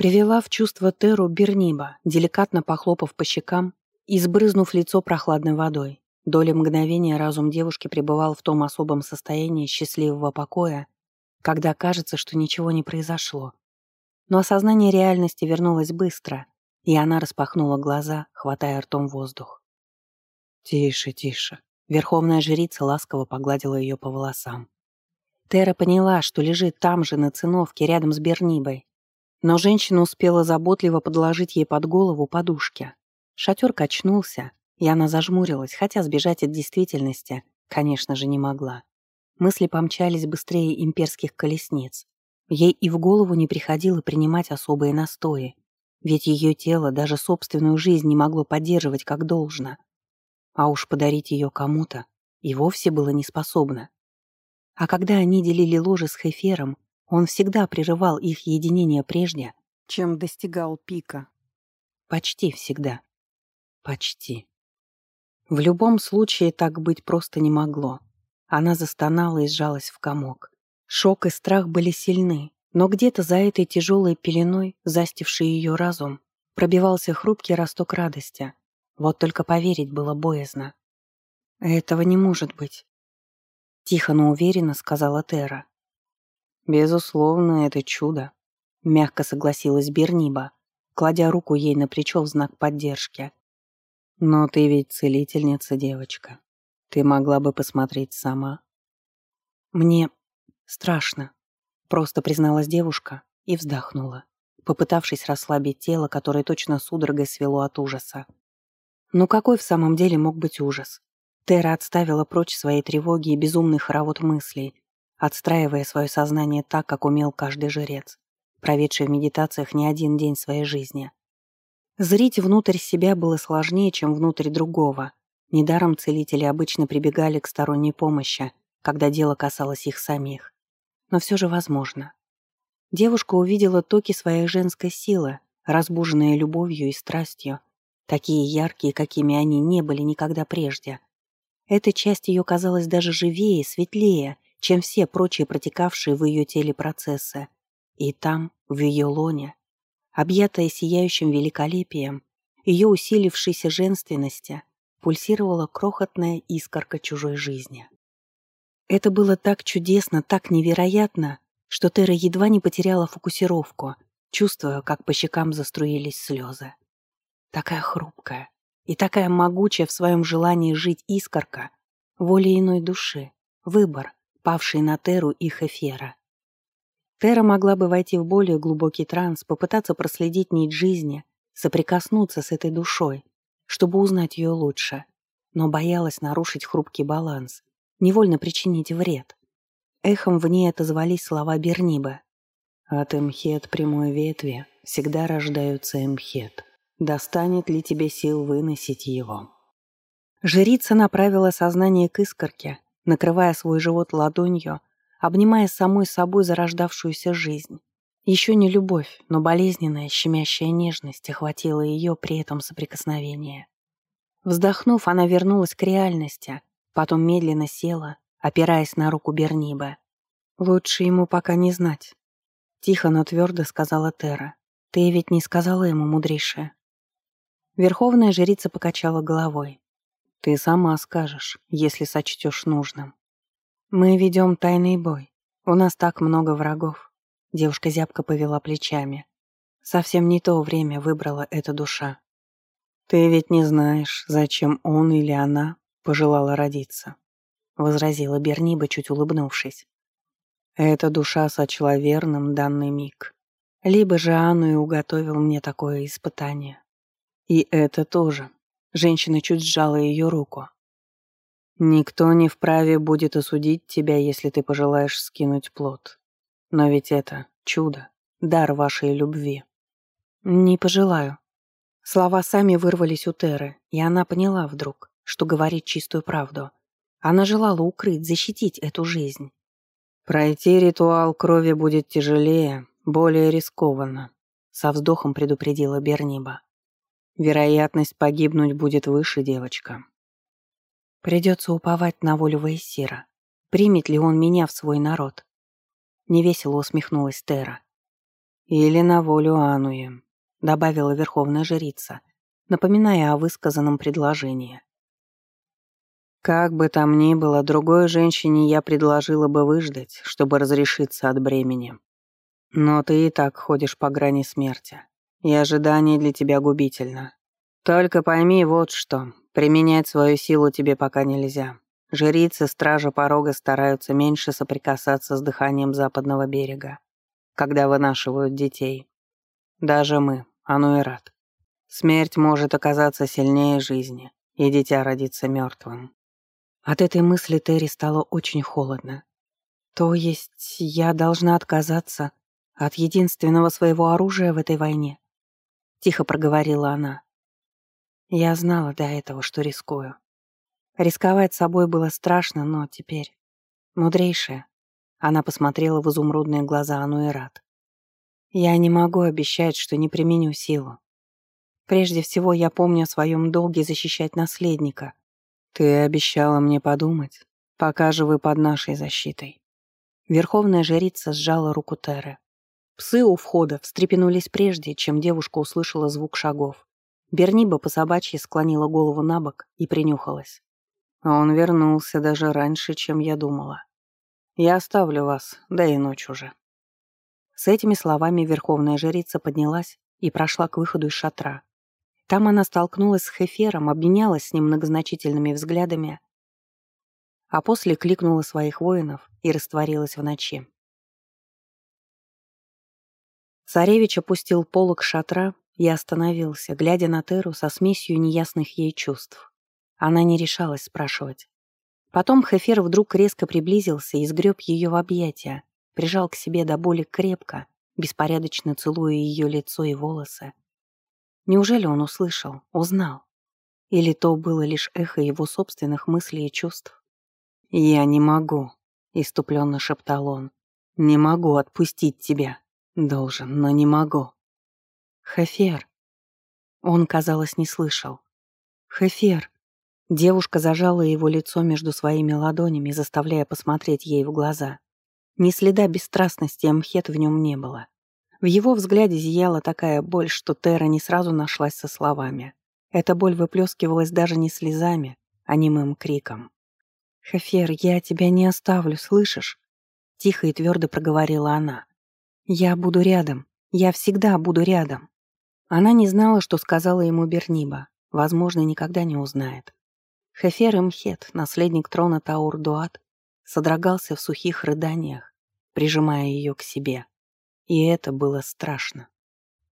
Привела в чувство Теру Берниба, деликатно похлопав по щекам и сбрызнув лицо прохладной водой. Доли мгновения разум девушки пребывал в том особом состоянии счастливого покоя, когда кажется, что ничего не произошло. Но осознание реальности вернулось быстро, и она распахнула глаза, хватая ртом воздух. «Тише, тише», Верховная жрица ласково погладила ее по волосам. Тера поняла, что лежит там же, на циновке, рядом с Бернибой. Но женщина успела заботливо подложить ей под голову подушки. Шатер качнулся, и она зажмурилась, хотя сбежать от действительности, конечно же, не могла. Мысли помчались быстрее имперских колесниц. Ей и в голову не приходило принимать особые настои, ведь ее тело даже собственную жизнь не могло поддерживать как должно — а уж подарить ее кому-то и вовсе было неспособно. А когда они делили ложе с Хефером, он всегда прерывал их единение прежде, чем достигал пика. Почти всегда. Почти. В любом случае так быть просто не могло. Она застонала и сжалась в комок. Шок и страх были сильны, но где-то за этой тяжелой пеленой, застившей ее разум, пробивался хрупкий росток радости, вот только поверить было боязно. «Этого не может быть», — тихо, но уверенно сказала Тера. «Безусловно, это чудо», — мягко согласилась Берниба, кладя руку ей на плечо в знак поддержки. «Но ты ведь целительница, девочка. Ты могла бы посмотреть сама». «Мне страшно», — просто призналась девушка и вздохнула, попытавшись расслабить тело, которое точно судорогой свело от ужаса. Но какой в самом деле мог быть ужас? Тера отставила прочь свои тревоги и безумный хоровод мыслей, отстраивая свое сознание так, как умел каждый жрец, проведший в медитациях не один день своей жизни. Зрить внутрь себя было сложнее, чем внутрь другого. Недаром целители обычно прибегали к сторонней помощи, когда дело касалось их самих. Но все же возможно. Девушка увидела токи своей женской силы, разбуженные любовью и страстью, такие яркие, какими они не были никогда прежде. Эта часть ее казалась даже живее, светлее, чем все прочие протекавшие в ее теле процессы. И там, в ее лоне, объятая сияющим великолепием, ее усилившейся женственности, пульсировала крохотная искорка чужой жизни. Это было так чудесно, так невероятно, что Тера едва не потеряла фокусировку, чувствуя, как по щекам заструились слезы. Такая хрупкая и такая могучая в своем желании жить искорка, воля иной души, выбор, павший на Теру и Хефера. Тера могла бы войти в более глубокий транс, попытаться проследить нить жизни, соприкоснуться с этой душой, чтобы узнать ее лучше, но боялась нарушить хрупкий баланс, невольно причинить вред. Эхом в ней отозвались слова Берниба. «От эмхет прямой ветви всегда рождаются эмхет». Достанет ли тебе сил выносить его? Жрица направила сознание к искорке, накрывая свой живот ладонью, обнимая самой собой зарождавшуюся жизнь. Еще не любовь, но болезненная, щемящая нежность охватила ее при этом соприкосновении. Вздохнув, она вернулась к реальности, потом медленно села, опираясь на руку Берниба. «Лучше ему пока не знать», — тихо, но твердо сказала Тера. «Ты ведь не сказала ему, мудрейшая?» Верховная жрица покачала головой. «Ты сама скажешь, если сочтешь нужным. Мы ведем тайный бой. У нас так много врагов». Девушка зябко повела плечами. Совсем не то время выбрала эта душа. «Ты ведь не знаешь, зачем он или она пожелала родиться», — возразила Берниба, чуть улыбнувшись. «Эта душа сочла верным данный миг. Либо же Анну и уготовил мне такое испытание. И это тоже. Женщина чуть сжала ее руку. Никто не вправе будет осудить тебя, если ты пожелаешь скинуть плод. Но ведь это чудо, дар вашей любви. Не пожелаю. Слова сами вырвались у Теры, и она поняла вдруг, что говорит чистую правду. Она желала укрыть, защитить эту жизнь. Пройти ритуал крови будет тяжелее, более рискованно, со вздохом предупредила Берниба. Вероятность погибнуть будет выше, девочка. Придется уповать на волю Вейсира. Примет ли он меня в свой народ? Невесело усмехнулась Тера. «Или на волю Ануи», — добавила верховная жрица, напоминая о высказанном предложении. «Как бы там ни было, другой женщине я предложила бы выждать, чтобы разрешиться от бремени. Но ты и так ходишь по грани смерти, и ожидание для тебя губительно. Только пойми вот что, применять свою силу тебе пока нельзя. Жрицы стража порога стараются меньше соприкасаться с дыханием западного берега, когда вынашивают детей. Даже мы, оно и рад. Смерть может оказаться сильнее жизни, и дитя родится мертвым. От этой мысли Терри стало очень холодно. То есть я должна отказаться от единственного своего оружия в этой войне? Тихо проговорила она. Я знала до этого, что рискую. Рисковать собой было страшно, но теперь... Мудрейшая. Она посмотрела в изумрудные глаза Ануэрат. Я не могу обещать, что не применю силу. Прежде всего, я помню о своем долге защищать наследника. Ты обещала мне подумать, пока же вы под нашей защитой. Верховная жрица сжала руку Теры. Псы у входа встрепенулись прежде, чем девушка услышала звук шагов. Берниба по собачьи склонила голову на бок и принюхалась. Он вернулся даже раньше, чем я думала. Я оставлю вас, да и ночь уже. С этими словами верховная жрица поднялась и прошла к выходу из шатра. Там она столкнулась с Хефером, обменялась с ним многозначительными взглядами, а после кликнула своих воинов и растворилась в ночи. Царевич опустил полок шатра и остановился, глядя на Теру со смесью неясных ей чувств. Она не решалась спрашивать. Потом Хефер вдруг резко приблизился и сгреб ее в объятия, прижал к себе до боли крепко, беспорядочно целуя ее лицо и волосы. Неужели он услышал, узнал? Или то было лишь эхо его собственных мыслей и чувств? «Я не могу», — иступленно шептал он. «Не могу отпустить тебя. Должен, но не могу». «Хефер». Он, казалось, не слышал. «Хефер». Девушка зажала его лицо между своими ладонями, заставляя посмотреть ей в глаза. Ни следа бесстрастности Амхет в нем не было. В его взгляде зияла такая боль, что Тера не сразу нашлась со словами. Эта боль выплескивалась даже не слезами, а немым криком. «Хефер, я тебя не оставлю, слышишь?» Тихо и твердо проговорила она. «Я буду рядом. Я всегда буду рядом». Она не знала, что сказала ему Берниба. Возможно, никогда не узнает. Хефер Имхет, наследник трона Таур-Дуат, содрогался в сухих рыданиях, прижимая ее к себе. И это было страшно.